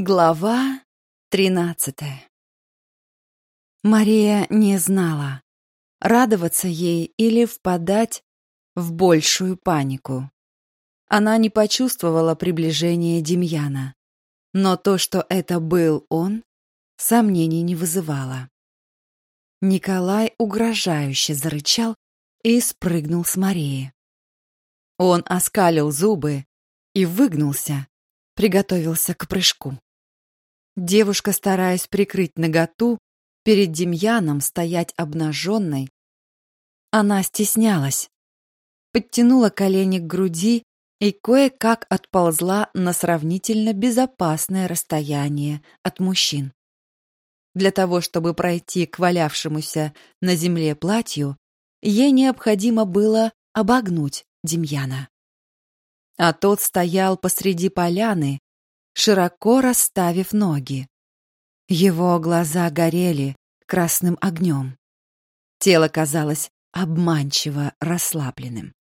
Глава тринадцатая Мария не знала, радоваться ей или впадать в большую панику. Она не почувствовала приближения Демьяна, но то, что это был он, сомнений не вызывало. Николай угрожающе зарычал и спрыгнул с Марии. Он оскалил зубы и выгнулся, приготовился к прыжку. Девушка, стараясь прикрыть наготу, перед Демьяном стоять обнаженной, она стеснялась, подтянула колени к груди и кое-как отползла на сравнительно безопасное расстояние от мужчин. Для того, чтобы пройти к валявшемуся на земле платью, ей необходимо было обогнуть Демьяна. А тот стоял посреди поляны, широко расставив ноги. Его глаза горели красным огнем. Тело казалось обманчиво расслабленным.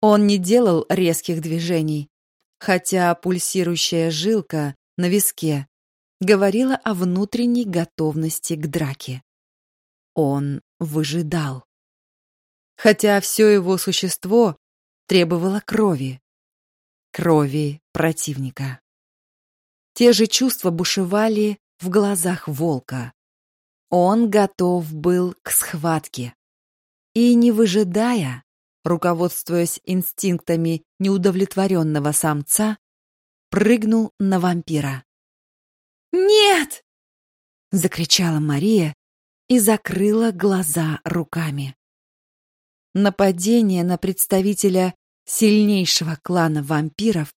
Он не делал резких движений, хотя пульсирующая жилка на виске говорила о внутренней готовности к драке. Он выжидал. Хотя все его существо требовало крови. Крови противника. Те же чувства бушевали в глазах волка. Он готов был к схватке. И не выжидая, руководствуясь инстинктами неудовлетворенного самца, прыгнул на вампира. «Нет!» — закричала Мария и закрыла глаза руками. Нападение на представителя сильнейшего клана вампиров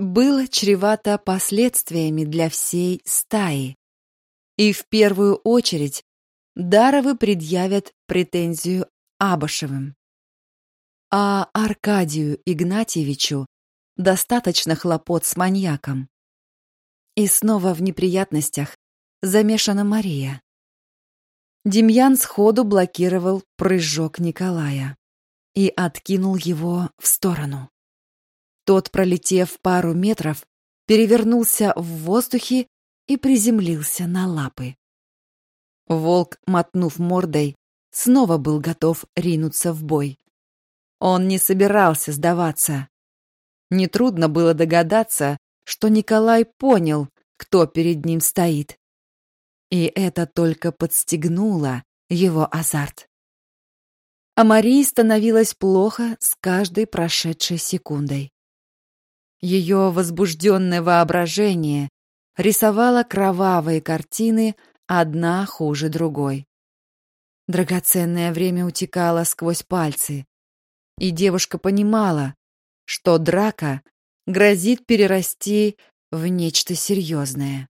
было чревато последствиями для всей стаи. И в первую очередь Даровы предъявят претензию Абашевым. А Аркадию Игнатьевичу достаточно хлопот с маньяком. И снова в неприятностях замешана Мария. Демьян сходу блокировал прыжок Николая и откинул его в сторону. Тот, пролетев пару метров, перевернулся в воздухе и приземлился на лапы. Волк, мотнув мордой, снова был готов ринуться в бой. Он не собирался сдаваться. Нетрудно было догадаться, что Николай понял, кто перед ним стоит. И это только подстегнуло его азарт. А Марии становилось плохо с каждой прошедшей секундой. Ее возбужденное воображение рисовало кровавые картины, одна хуже другой. Драгоценное время утекало сквозь пальцы, и девушка понимала, что драка грозит перерасти в нечто серьезное.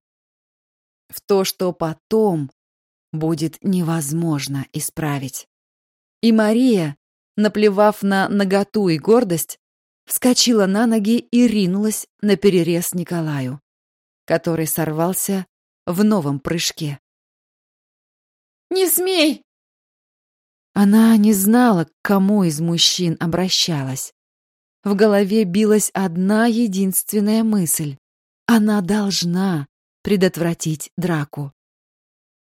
В то, что потом будет невозможно исправить. И Мария, наплевав на наготу и гордость, вскочила на ноги и ринулась на перерез Николаю, который сорвался в новом прыжке. «Не смей!» Она не знала, к кому из мужчин обращалась. В голове билась одна единственная мысль. Она должна предотвратить драку.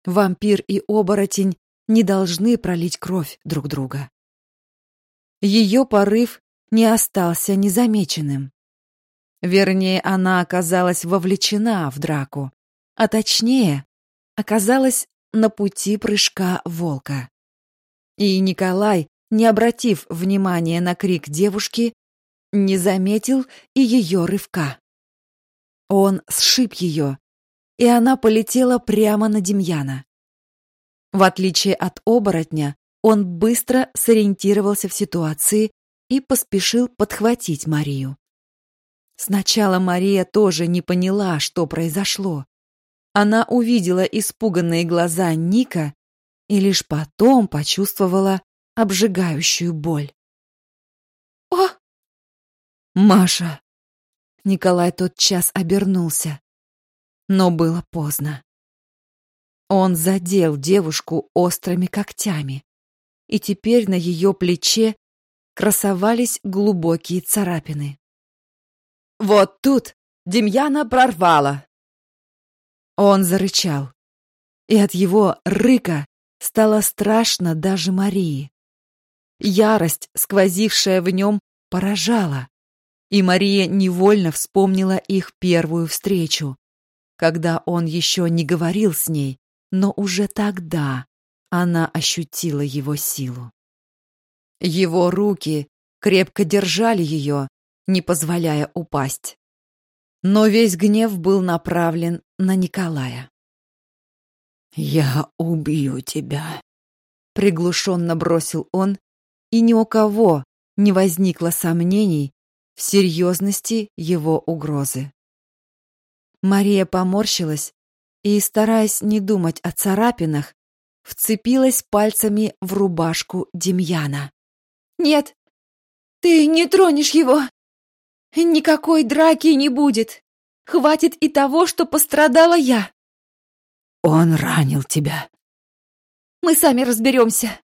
Вампир и оборотень не должны пролить кровь друг друга. Ее порыв не остался незамеченным. Вернее, она оказалась вовлечена в драку, а точнее, оказалась на пути прыжка волка. И Николай, не обратив внимания на крик девушки, не заметил и ее рывка. Он сшиб ее, и она полетела прямо на Демьяна. В отличие от оборотня, он быстро сориентировался в ситуации и поспешил подхватить Марию. Сначала Мария тоже не поняла, что произошло. Она увидела испуганные глаза Ника и лишь потом почувствовала обжигающую боль. «О!» «Маша!» Николай тотчас обернулся. Но было поздно. Он задел девушку острыми когтями, и теперь на ее плече красовались глубокие царапины. Вот тут Демьяна прорвало. Он зарычал. И от его рыка стало страшно даже Марии. Ярость, сквозившая в нем, поражала. И Мария невольно вспомнила их первую встречу, когда он еще не говорил с ней, но уже тогда она ощутила его силу. Его руки крепко держали ее, не позволяя упасть. Но весь гнев был направлен на Николая. «Я убью тебя», — приглушенно бросил он, и ни у кого не возникло сомнений в серьезности его угрозы. Мария поморщилась и, стараясь не думать о царапинах, вцепилась пальцами в рубашку Демьяна. «Нет, ты не тронешь его! Никакой драки не будет! Хватит и того, что пострадала я!» Он ранил тебя. Мы сами разберемся.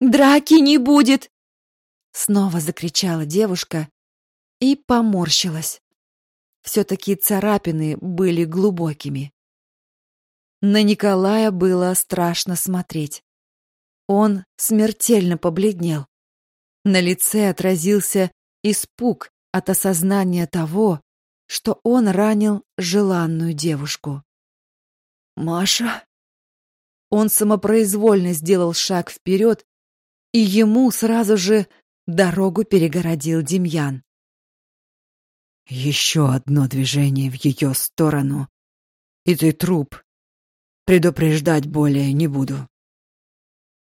Драки не будет!» Снова закричала девушка и поморщилась. Все-таки царапины были глубокими. На Николая было страшно смотреть. Он смертельно побледнел. На лице отразился испуг от осознания того, что он ранил желанную девушку. Маша? Он самопроизвольно сделал шаг вперед, и ему сразу же дорогу перегородил Демьян. Еще одно движение в ее сторону, и ты труп. Предупреждать более не буду.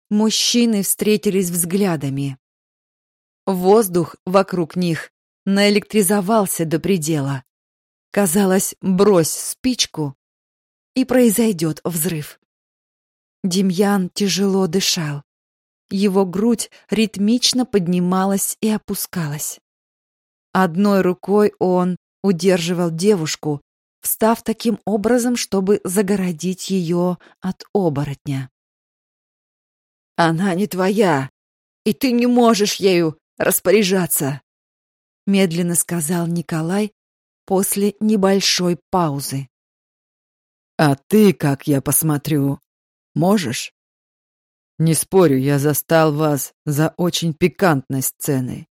Мужчины встретились взглядами. Воздух вокруг них наэлектризовался до предела. Казалось, брось спичку, и произойдет взрыв. Демьян тяжело дышал. Его грудь ритмично поднималась и опускалась. Одной рукой он удерживал девушку, встав таким образом, чтобы загородить ее от оборотня. «Она не твоя, и ты не можешь ею распоряжаться», медленно сказал Николай после небольшой паузы. А ты, как я посмотрю, можешь? Не спорю, я застал вас за очень пикантной сценой.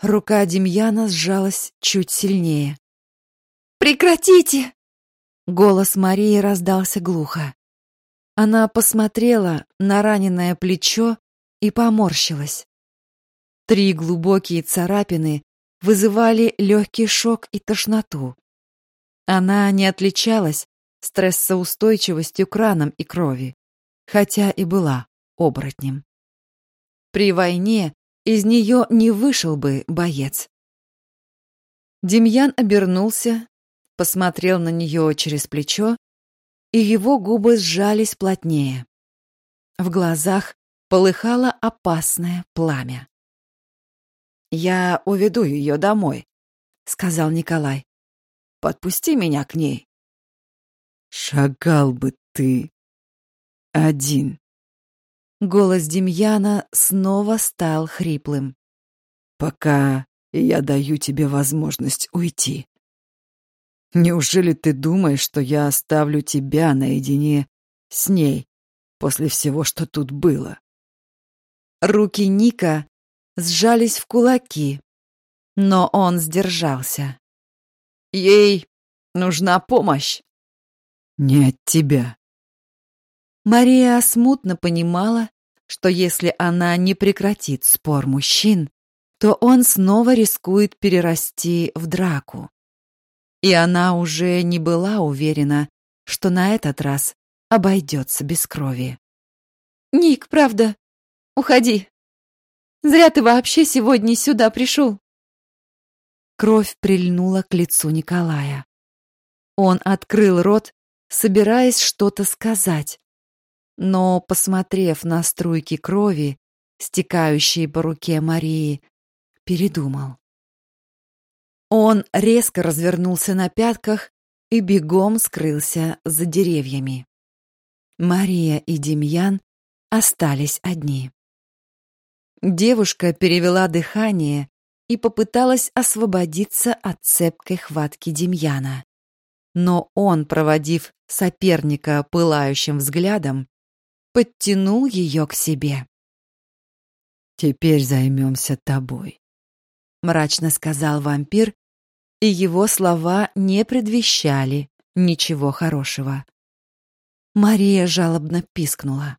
Рука Демьяна сжалась чуть сильнее. Прекратите! Голос Марии раздался глухо. Она посмотрела на раненое плечо и поморщилась. Три глубокие царапины вызывали легкий шок и тошноту. Она не отличалась стрессоустойчивостью к ранам и крови, хотя и была оборотнем. При войне из нее не вышел бы боец. Демьян обернулся, посмотрел на нее через плечо, и его губы сжались плотнее. В глазах полыхало опасное пламя. «Я уведу ее домой», — сказал Николай. «Подпусти меня к ней». Шагал бы ты один. Голос Демьяна снова стал хриплым. Пока я даю тебе возможность уйти. Неужели ты думаешь, что я оставлю тебя наедине с ней после всего, что тут было? Руки Ника сжались в кулаки, но он сдержался. Ей нужна помощь. Не от тебя. Мария смутно понимала, что если она не прекратит спор мужчин, то он снова рискует перерасти в драку. И она уже не была уверена, что на этот раз обойдется без крови. «Ник, правда, уходи. Зря ты вообще сегодня сюда пришел». Кровь прильнула к лицу Николая. Он открыл рот, собираясь что-то сказать. Но, посмотрев на струйки крови, стекающие по руке Марии, передумал. Он резко развернулся на пятках и бегом скрылся за деревьями. Мария и Демьян остались одни. Девушка перевела дыхание и попыталась освободиться от цепкой хватки Демьяна. но он, проводив соперника пылающим взглядом, подтянул ее к себе. «Теперь займемся тобой», — мрачно сказал вампир, и его слова не предвещали ничего хорошего. Мария жалобно пискнула.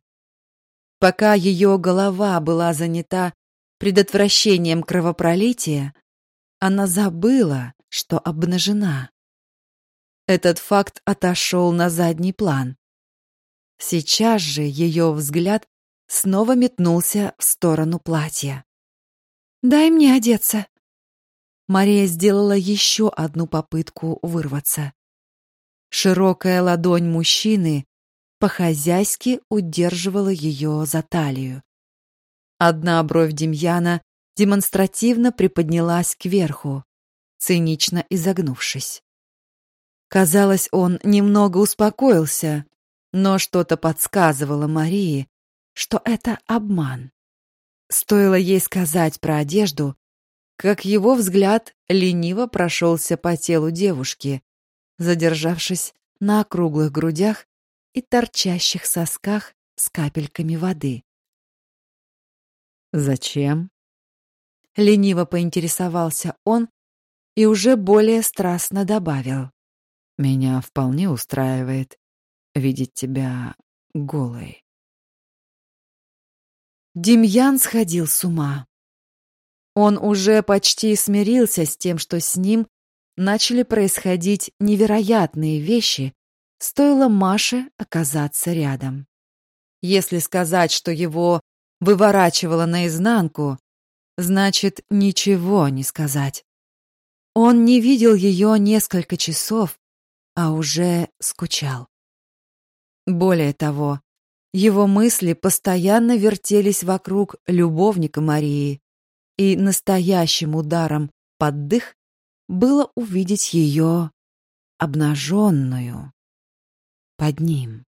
Пока ее голова была занята предотвращением кровопролития, она забыла, что обнажена. Этот факт отошел на задний план. Сейчас же ее взгляд снова метнулся в сторону платья. «Дай мне одеться». Мария сделала еще одну попытку вырваться. Широкая ладонь мужчины по-хозяйски удерживала ее за талию. Одна бровь Демьяна демонстративно приподнялась кверху, цинично изогнувшись. Казалось, он немного успокоился, но что-то подсказывало Марии, что это обман. Стоило ей сказать про одежду, как его взгляд лениво прошелся по телу девушки, задержавшись на округлых грудях и торчащих сосках с капельками воды. «Зачем?» Лениво поинтересовался он и уже более страстно добавил. «Меня вполне устраивает видеть тебя голой». Демьян сходил с ума. Он уже почти смирился с тем, что с ним начали происходить невероятные вещи, стоило Маше оказаться рядом. Если сказать, что его выворачивало наизнанку, значит, ничего не сказать. Он не видел ее несколько часов, а уже скучал. Более того, его мысли постоянно вертелись вокруг любовника Марии, и настоящим ударом под дых было увидеть ее обнаженную под ним.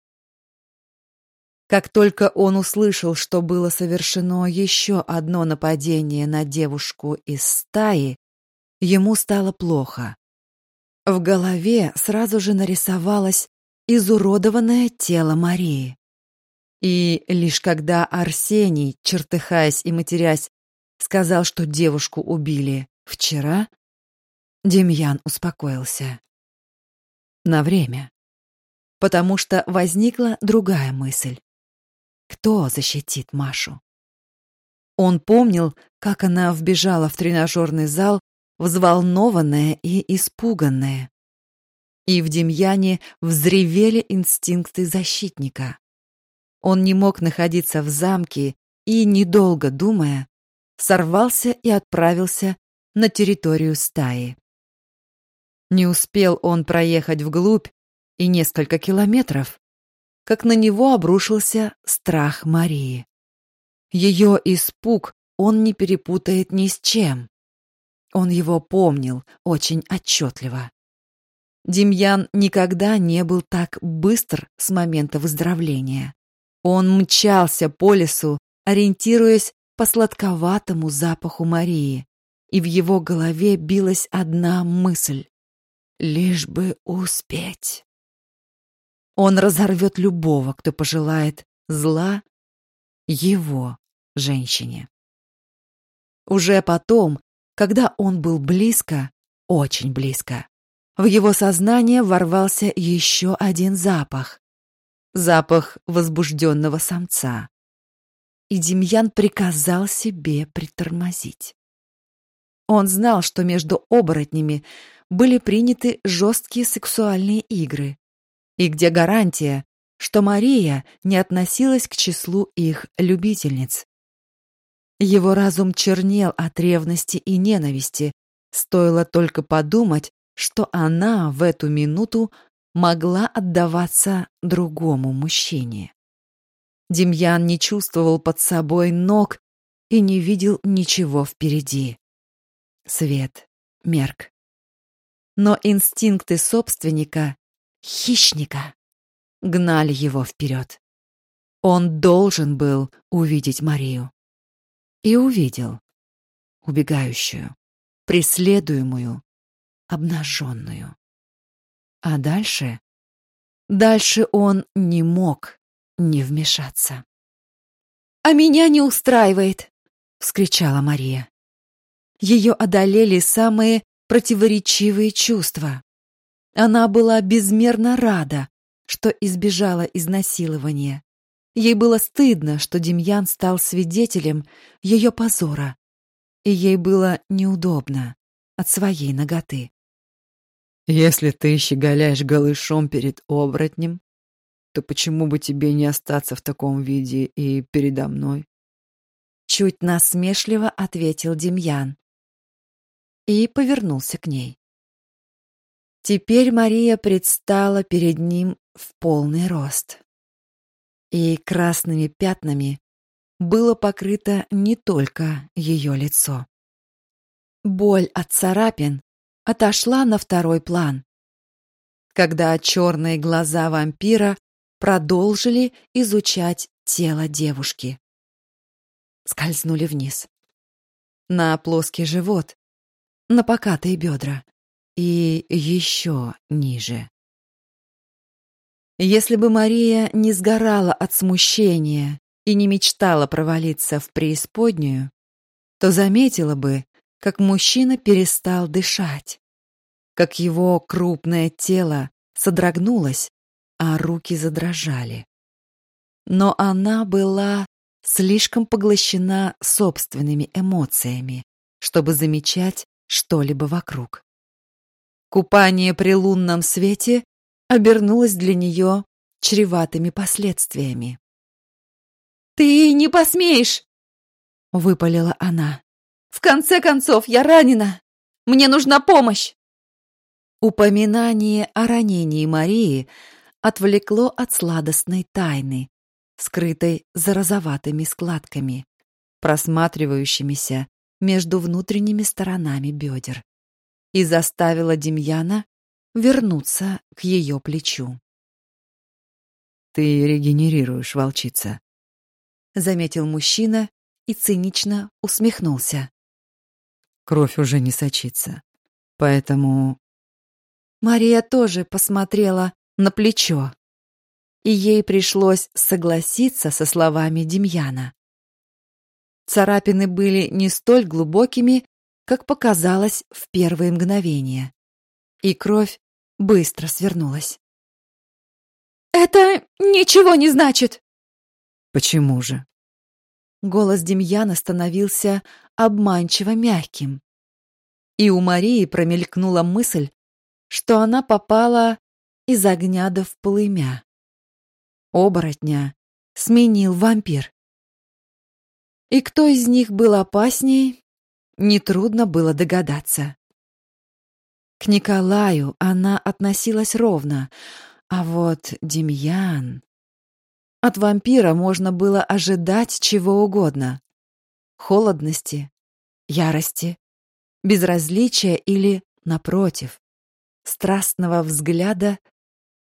Как только он услышал, что было совершено еще одно нападение на девушку из стаи, ему стало плохо. В голове сразу же нарисовалось изуродованное тело Марии. И лишь когда Арсений, чертыхаясь и матерясь, сказал, что девушку убили вчера, Демьян успокоился. На время. Потому что возникла другая мысль. Кто защитит Машу? Он помнил, как она вбежала в тренажерный зал, взволнованная и испуганная. И в Демьяне взревели инстинкты защитника. Он не мог находиться в замке и, недолго думая, сорвался и отправился на территорию стаи. Не успел он проехать вглубь и несколько километров, как на него обрушился страх Марии. Ее испуг он не перепутает ни с чем. Он его помнил очень отчетливо. Демьян никогда не был так быстр с момента выздоровления. Он мчался по лесу, ориентируясь по сладковатому запаху Марии, и в его голове билась одна мысль — лишь бы успеть. Он разорвет любого, кто пожелает зла его женщине. Уже потом, когда он был близко, очень близко, в его сознание ворвался еще один запах запах возбужденного самца. И Демьян приказал себе притормозить. Он знал, что между оборотнями были приняты жесткие сексуальные игры, и где гарантия, что Мария не относилась к числу их любительниц. Его разум чернел от ревности и ненависти, стоило только подумать, что она в эту минуту могла отдаваться другому мужчине. Демьян не чувствовал под собой ног и не видел ничего впереди. Свет мерк. Но инстинкты собственника, хищника, гнали его вперед. Он должен был увидеть Марию. И увидел. Убегающую, преследуемую, обнаженную А дальше... Дальше он не мог не вмешаться. «А меня не устраивает!» — вскричала Мария. Ее одолели самые противоречивые чувства. Она была безмерно рада, что избежала изнасилования. Ей было стыдно, что Демьян стал свидетелем ее позора, и ей было неудобно от своей ноготы. «Если ты щеголяешь голышом перед оборотнем, то почему бы тебе не остаться в таком виде и передо мной?» Чуть насмешливо ответил Демьян и повернулся к ней. Теперь Мария предстала перед ним в полный рост. И красными пятнами было покрыто не только ее лицо. Боль от царапин отошла на второй план, когда черные глаза вампира продолжили изучать тело девушки. Скользнули вниз. На плоский живот, на покатые бедра и еще ниже. Если бы Мария не сгорала от смущения и не мечтала провалиться в преисподнюю, то заметила бы, как мужчина перестал дышать, как его крупное тело содрогнулось, а руки задрожали. Но она была слишком поглощена собственными эмоциями, чтобы замечать что-либо вокруг. Купание при лунном свете обернулось для нее чреватыми последствиями. «Ты не посмеешь!» — выпалила она. «В конце концов, я ранена! Мне нужна помощь!» Упоминание о ранении Марии отвлекло от сладостной тайны, скрытой за розоватыми складками, просматривающимися между внутренними сторонами бедер и заставила Демьяна вернуться к ее плечу. «Ты регенерируешь, волчица», — заметил мужчина и цинично усмехнулся. «Кровь уже не сочится, поэтому...» Мария тоже посмотрела на плечо, и ей пришлось согласиться со словами Демьяна. Царапины были не столь глубокими, как показалось в первые мгновения. И кровь быстро свернулась. «Это ничего не значит!» «Почему же?» Голос Демьяна становился обманчиво мягким. И у Марии промелькнула мысль, что она попала из огня до в полымя. Оборотня сменил вампир. И кто из них был опасней, нетрудно было догадаться. К Николаю она относилась ровно, а вот Демьян... От вампира можно было ожидать чего угодно. Холодности, ярости, безразличия или, напротив, страстного взгляда,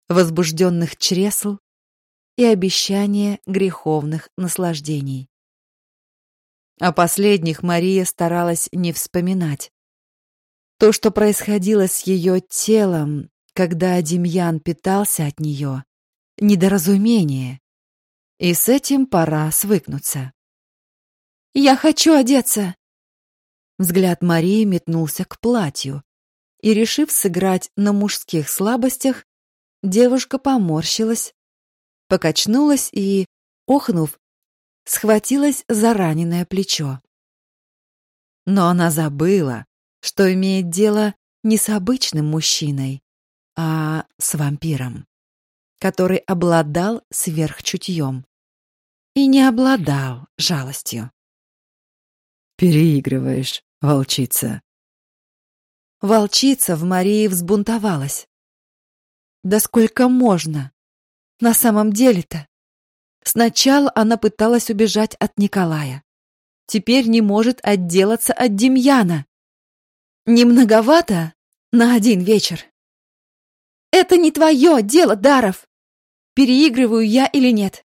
возбужденных чресл и обещания греховных наслаждений. О последних Мария старалась не вспоминать. То, что происходило с ее телом, когда Демьян питался от нее, недоразумение. И с этим пора свыкнуться. «Я хочу одеться!» Взгляд Марии метнулся к платью, и, решив сыграть на мужских слабостях, девушка поморщилась, покачнулась и, охнув, схватилась за раненое плечо. Но она забыла, что имеет дело не с обычным мужчиной, а с вампиром, который обладал сверхчутьем и не обладал жалостью. «Переигрываешь, волчица». Волчица в Марии взбунтовалась. «Да сколько можно? На самом деле-то Сначала она пыталась убежать от Николая. Теперь не может отделаться от Демьяна. Не многовато на один вечер. Это не твое дело, Даров. Переигрываю я или нет.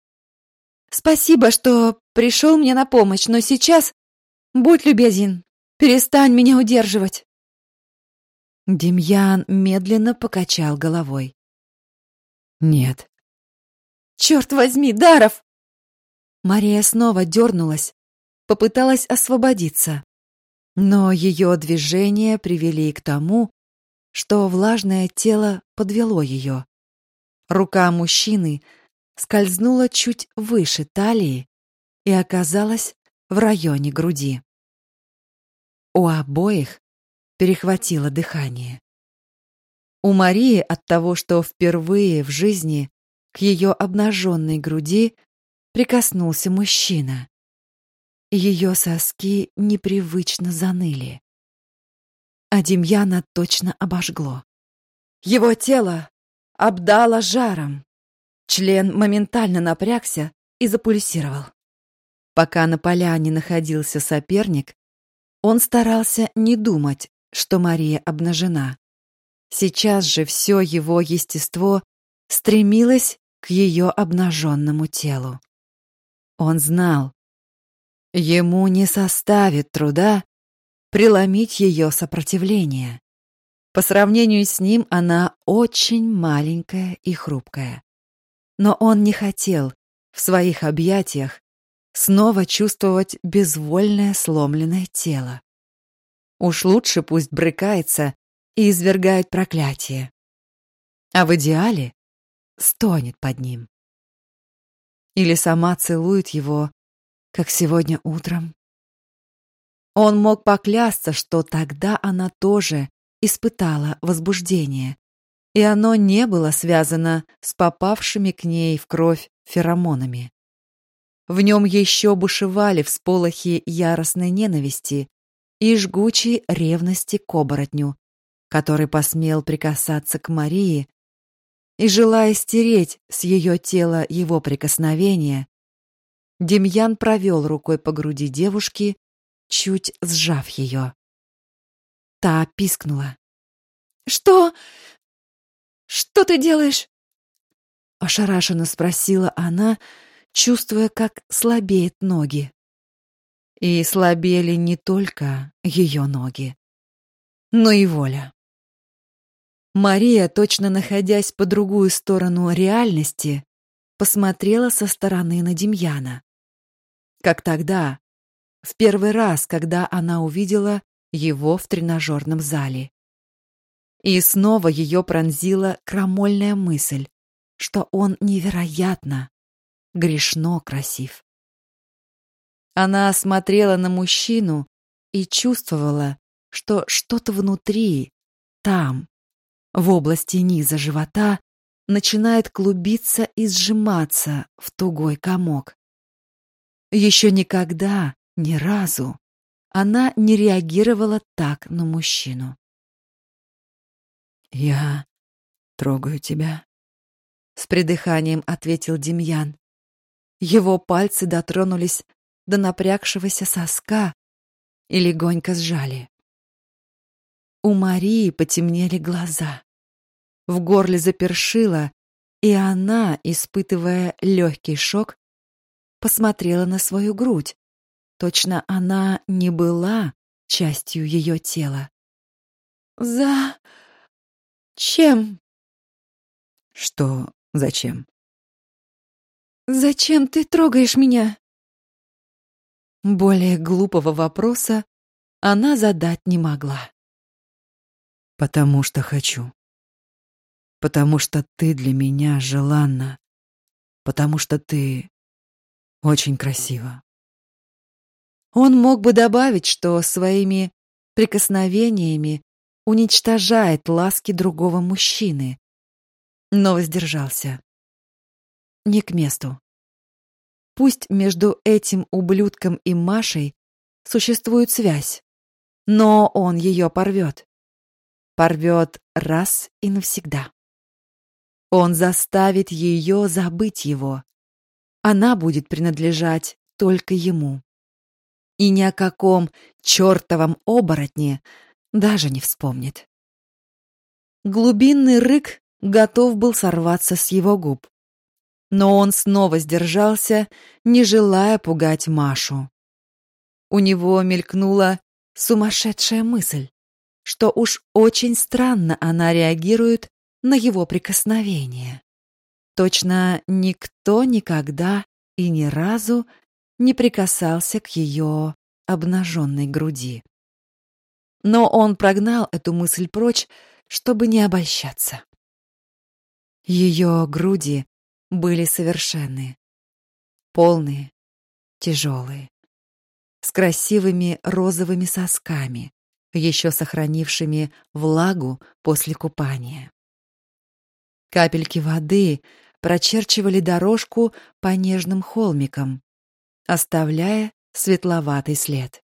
Спасибо, что пришел мне на помощь, но сейчас, будь любезен, перестань меня удерживать. Демьян медленно покачал головой. Нет. Черт возьми, Даров! Мария снова дернулась, попыталась освободиться. Но ее движения привели к тому, что влажное тело подвело ее. Рука мужчины скользнула чуть выше талии и оказалась в районе груди. У обоих перехватило дыхание. У Марии от того, что впервые в жизни к ее обнаженной груди прикоснулся мужчина. Ее соски непривычно заныли. А Демьяна точно обожгло. Его тело обдало жаром. Член моментально напрягся и запульсировал. Пока на поляне находился соперник, он старался не думать, что Мария обнажена. Сейчас же все его естество стремилось к ее обнаженному телу. Он знал, ему не составит труда преломить ее сопротивление. По сравнению с ним она очень маленькая и хрупкая. Но он не хотел в своих объятиях снова чувствовать безвольное сломленное тело. Уж лучше пусть брыкается и извергает проклятие. А в идеале стонет под ним. Или сама целует его, как сегодня утром. Он мог поклясться, что тогда она тоже испытала возбуждение, и оно не было связано с попавшими к ней в кровь феромонами. В нем еще бушевали всполохи яростной ненависти и жгучей ревности к оборотню, который посмел прикасаться к Марии, и, желая стереть с ее тела его прикосновение, Демьян провел рукой по груди девушки, чуть сжав ее. Та пискнула. «Что? Что ты делаешь?» Ошарашенно спросила она, чувствуя, как слабеют ноги. И слабели не только ее ноги, но и воля. Мария, точно находясь по другую сторону реальности, посмотрела со стороны на Демьяна. Как тогда, в первый раз, когда она увидела его в тренажерном зале. И снова ее пронзила крамольная мысль, что он невероятно, грешно красив. Она смотрела на мужчину и чувствовала, что что-то внутри, там, в области низа живота, начинает клубиться и сжиматься в тугой комок. Еще никогда, ни разу, она не реагировала так на мужчину. «Я трогаю тебя», — с придыханием ответил Демьян. Его пальцы дотронулись до напрягшегося соска и легонько сжали. У Марии потемнели глаза. В горле запершило, и она, испытывая легкий шок, посмотрела на свою грудь. Точно она не была частью ее тела. «За... чем?» «Что зачем?» «Зачем ты трогаешь меня?» Более глупого вопроса она задать не могла. «Потому что хочу. Потому что ты для меня желанна. Потому что ты очень красива». Он мог бы добавить, что своими прикосновениями уничтожает ласки другого мужчины, но воздержался не к месту. Пусть между этим ублюдком и Машей существует связь, но он ее порвет. Порвет раз и навсегда. Он заставит ее забыть его. Она будет принадлежать только ему. И ни о каком чертовом оборотне даже не вспомнит. Глубинный рык готов был сорваться с его губ. Но он снова сдержался, не желая пугать Машу. У него мелькнула сумасшедшая мысль. что уж очень странно она реагирует на его прикосновение. Точно никто никогда и ни разу не прикасался к ее обнаженной груди. Но он прогнал эту мысль прочь, чтобы не обольщаться. Ее груди были совершенны, полные, тяжелые, с красивыми розовыми сосками, еще сохранившими влагу после купания. Капельки воды прочерчивали дорожку по нежным холмикам, оставляя светловатый след.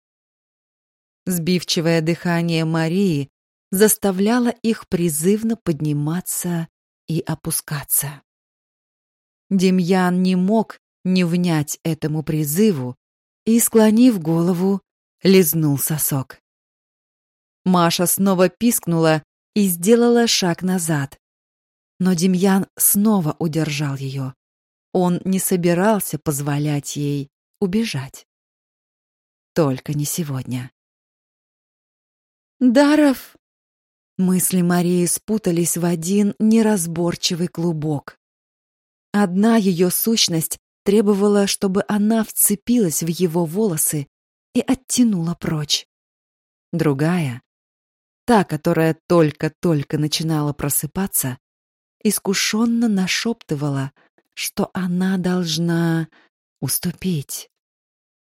Сбивчивое дыхание Марии заставляло их призывно подниматься и опускаться. Демьян не мог не внять этому призыву и, склонив голову, лизнул сосок. Маша снова пискнула и сделала шаг назад. Но Демьян снова удержал ее. Он не собирался позволять ей убежать. Только не сегодня. «Даров!» Мысли Марии спутались в один неразборчивый клубок. Одна ее сущность требовала, чтобы она вцепилась в его волосы и оттянула прочь. Другая, та, которая только-только начинала просыпаться, искушенно нашептывала, что она должна уступить.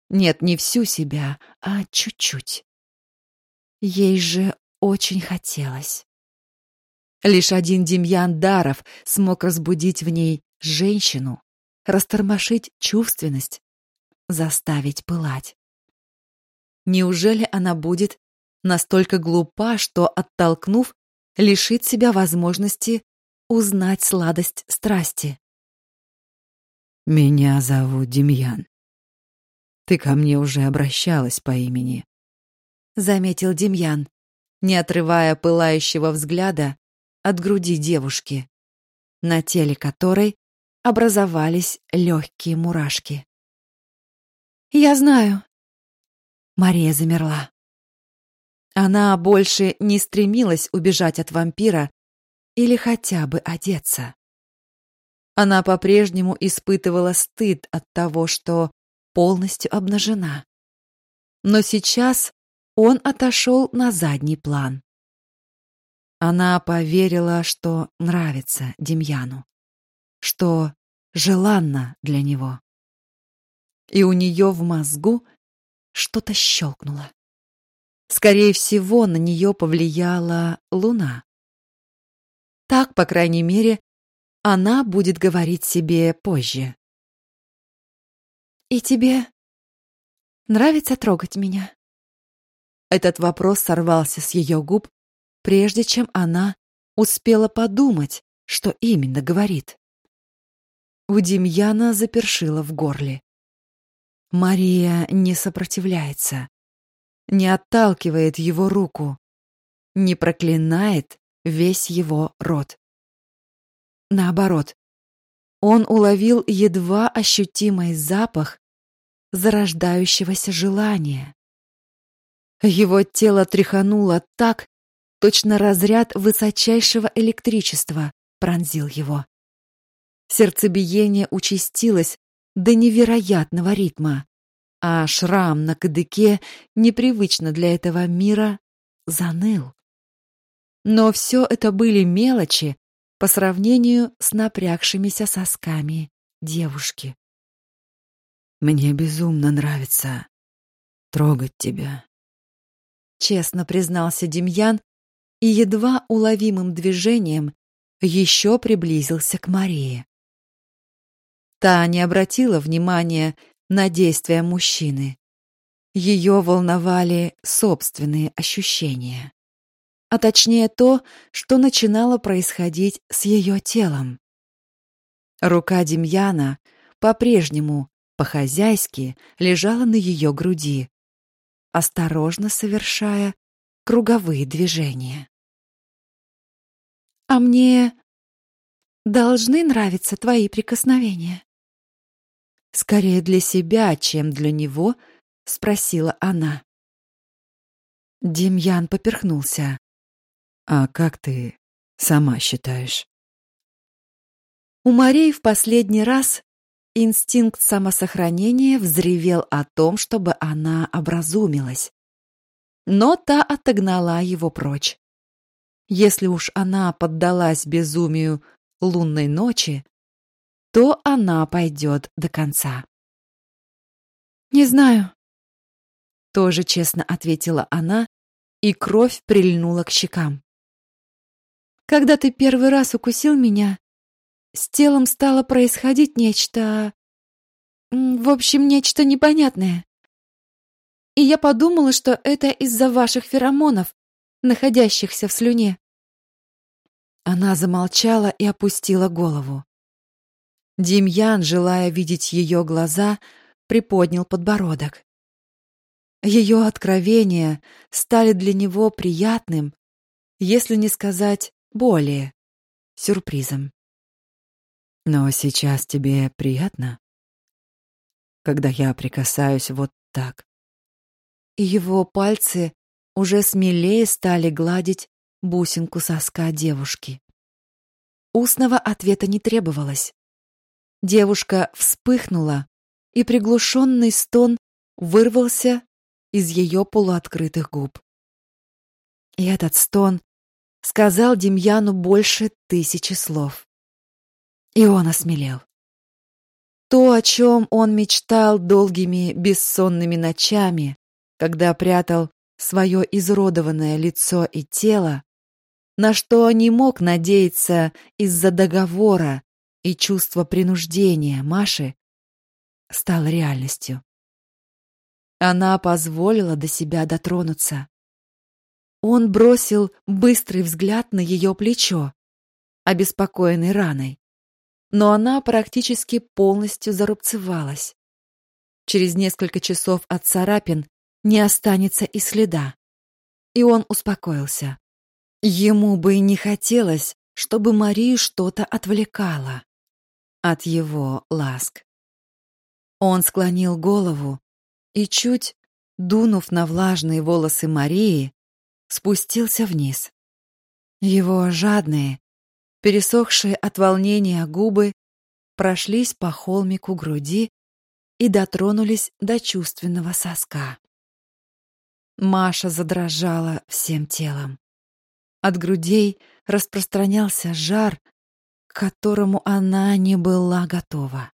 Нет, не всю себя, а чуть-чуть. Ей же очень хотелось. Лишь один Демьян Даров смог разбудить в ней женщину, растормошить чувственность, заставить пылать. Неужели она будет настолько глупа, что, оттолкнув, лишит себя возможности узнать сладость страсти? «Меня зовут Демьян. Ты ко мне уже обращалась по имени», — заметил Демьян, не отрывая пылающего взгляда от груди девушки, на теле которой образовались легкие мурашки. «Я знаю». Мария замерла. Она больше не стремилась убежать от вампира или хотя бы одеться. Она по-прежнему испытывала стыд от того, что полностью обнажена. Но сейчас он отошел на задний план. Она поверила, что нравится Демьяну, что желанно для него. И у нее в мозгу что-то щелкнуло. Скорее всего, на нее повлияла луна. Так, по крайней мере, она будет говорить себе позже. «И тебе нравится трогать меня?» Этот вопрос сорвался с ее губ, прежде чем она успела подумать, что именно говорит. У Демьяна запершило в горле. Мария не сопротивляется, не отталкивает его руку, не проклинает весь его рот. Наоборот, он уловил едва ощутимый запах зарождающегося желания. Его тело тряхануло так, точно разряд высочайшего электричества пронзил его. Сердцебиение участилось до невероятного ритма, а шрам на кадыке, непривычно для этого мира, заныл. Но все это были мелочи по сравнению с напрягшимися сосками девушки. Мне безумно нравится трогать тебя. Честно признался Демьян и едва уловимым движением еще приблизился к Марии. Та не обратила внимания на действия мужчины. Ее волновали собственные ощущения. А точнее то, что начинало происходить с ее телом. Рука Демьяна по-прежнему по-хозяйски лежала на ее груди, осторожно совершая круговые движения. «А мне должны нравиться твои прикосновения?» Скорее для себя, чем для него, спросила она. Демьян поперхнулся. А как ты сама считаешь? У Марии в последний раз инстинкт самосохранения взревел о том, чтобы она образумилась. Но та отогнала его прочь. Если уж она поддалась безумию лунной ночи, то она пойдет до конца. «Не знаю», — тоже честно ответила она, и кровь прильнула к щекам. «Когда ты первый раз укусил меня, с телом стало происходить нечто... В общем, нечто непонятное. И я подумала, что это из-за ваших феромонов, находящихся в слюне. Она замолчала и опустила голову. Демьян, желая видеть ее глаза, приподнял подбородок. Ее откровения стали для него приятным, если не сказать более, сюрпризом. Но сейчас тебе приятно, когда я прикасаюсь вот так. И его пальцы уже смелее стали гладить бусинку соска девушки. Устного ответа не требовалось. Девушка вспыхнула, и приглушенный стон вырвался из ее полуоткрытых губ. И этот стон сказал Демьяну больше тысячи слов. И он осмелел. То, о чем он мечтал долгими бессонными ночами, когда прятал свое изуродованное лицо и тело, на что не мог надеяться из-за договора и чувства принуждения Маши, стало реальностью. Она позволила до себя дотронуться. Он бросил быстрый взгляд на ее плечо, обеспокоенный раной но она практически полностью зарубцевалась. Через несколько часов от царапин не останется и следа. И он успокоился. Ему бы и не хотелось, чтобы Марию что-то отвлекало от его ласк. Он склонил голову и, чуть дунув на влажные волосы Марии, спустился вниз. Его жадные, Пересохшие от волнения губы прошлись по холмику груди и дотронулись до чувственного соска. Маша задрожала всем телом. От грудей распространялся жар, к которому она не была готова.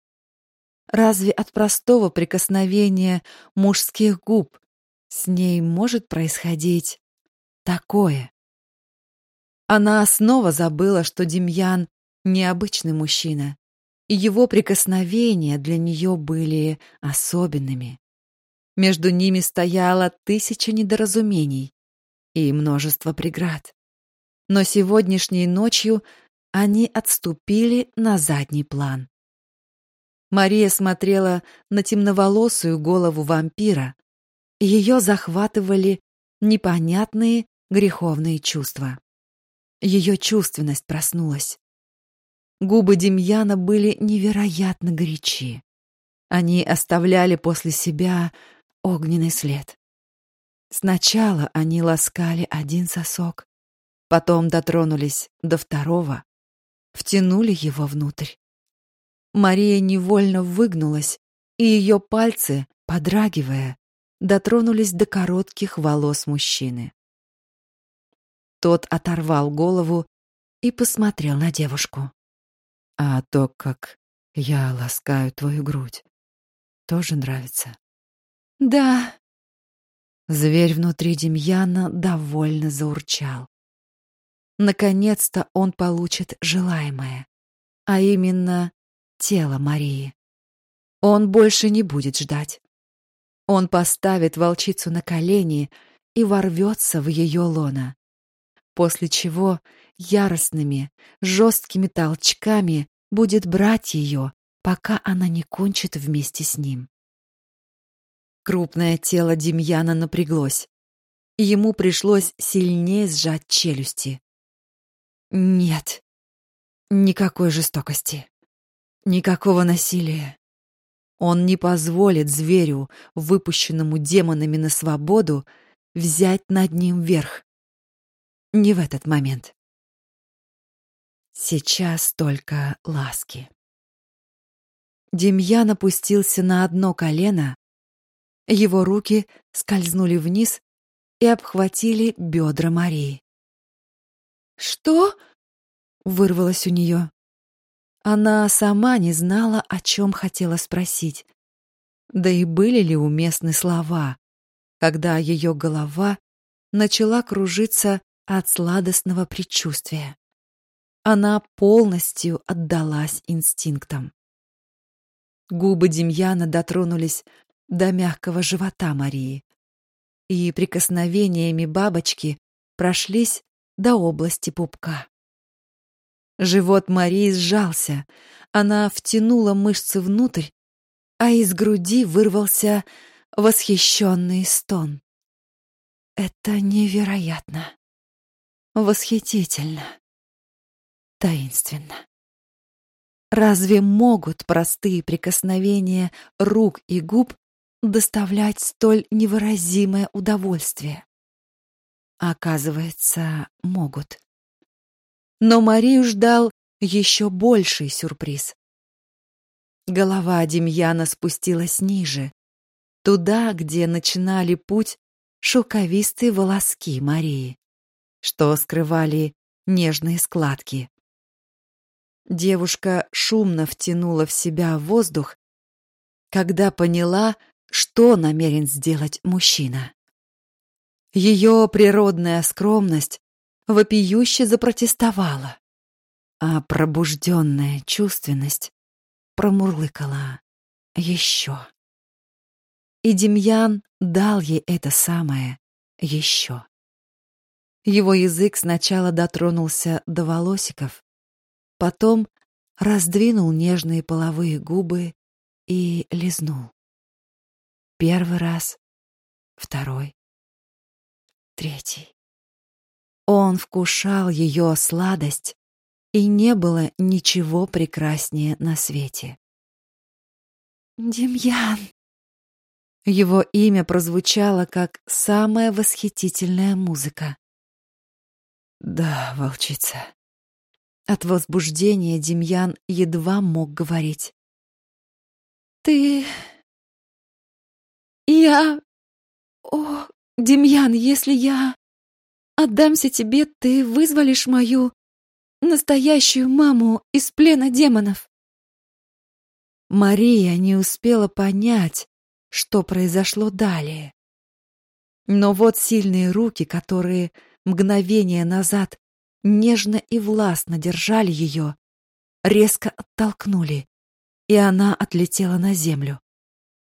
Разве от простого прикосновения мужских губ с ней может происходить такое? Она снова забыла, что Демьян необычный мужчина, и его прикосновения для нее были особенными. Между ними стояло тысяча недоразумений и множество преград. Но сегодняшней ночью они отступили на задний план. Мария смотрела на темноволосую голову вампира, ее захватывали непонятные греховные чувства. Ее чувственность проснулась. Губы Демьяна были невероятно горячи. Они оставляли после себя огненный след. Сначала они ласкали один сосок, потом дотронулись до второго, втянули его внутрь. Мария невольно выгнулась, и ее пальцы, подрагивая, дотронулись до коротких волос мужчины. Тот оторвал голову и посмотрел на девушку. А то, как я ласкаю твою грудь, тоже нравится. Да. Зверь внутри Демьяна довольно заурчал. Наконец-то он получит желаемое, а именно тело Марии. Он больше не будет ждать. Он поставит волчицу на колени и ворвется в ее лоно после чего яростными, жесткими толчками будет брать ее, пока она не кончит вместе с ним. Крупное тело Демьяна напряглось, и ему пришлось сильнее сжать челюсти. Нет, никакой жестокости, никакого насилия. Он не позволит зверю, выпущенному демонами на свободу, взять над ним верх. Не в этот момент. Сейчас только ласки. Демьян опустился на одно колено, его руки скользнули вниз и обхватили бедра Марии. «Что?» — вырвалось у нее. Она сама не знала, о чем хотела спросить. Да и были ли уместны слова, когда ее голова начала кружиться от сладостного предчувствия. Она полностью отдалась инстинктам. Губы Демьяна дотронулись до мягкого живота Марии, и прикосновениями бабочки прошлись до области пупка. Живот Марии сжался, она втянула мышцы внутрь, а из груди вырвался восхищенный стон. Это невероятно. Восхитительно. Таинственно. Разве могут простые прикосновения рук и губ доставлять столь невыразимое удовольствие? Оказывается, могут. Но Марию ждал еще больший сюрприз. Голова Демьяна спустилась ниже, туда, где начинали путь шелковистые волоски Марии, что скрывали нежные складки. Девушка шумно втянула в себя воздух, когда поняла, что намерен сделать мужчина. Ее природная скромность вопиюще запротестовала, а пробужденная чувственность промурлыкала еще. И Демьян дал ей это самое еще. Его язык сначала дотронулся до волосиков, потом раздвинул нежные половые губы и лизнул. Первый раз, второй, третий. Он вкушал ее сладость, и не было ничего прекраснее на свете. «Демьян!» Его имя прозвучало как самая восхитительная музыка. Да, волчица. От возбуждения Демьян едва мог говорить. Ты Я О, Демьян, если я отдамся тебе, ты вызволишь мою настоящую маму из плена демонов. Мария не успела понять, что произошло далее. Но вот сильные руки, которые мгновение назад нежно и властно держали ее, резко оттолкнули, и она отлетела на землю.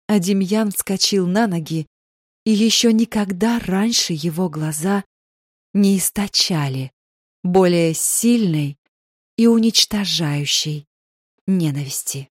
А Демьян вскочил на ноги, и еще никогда раньше его глаза не источали более сильной и уничтожающей ненависти.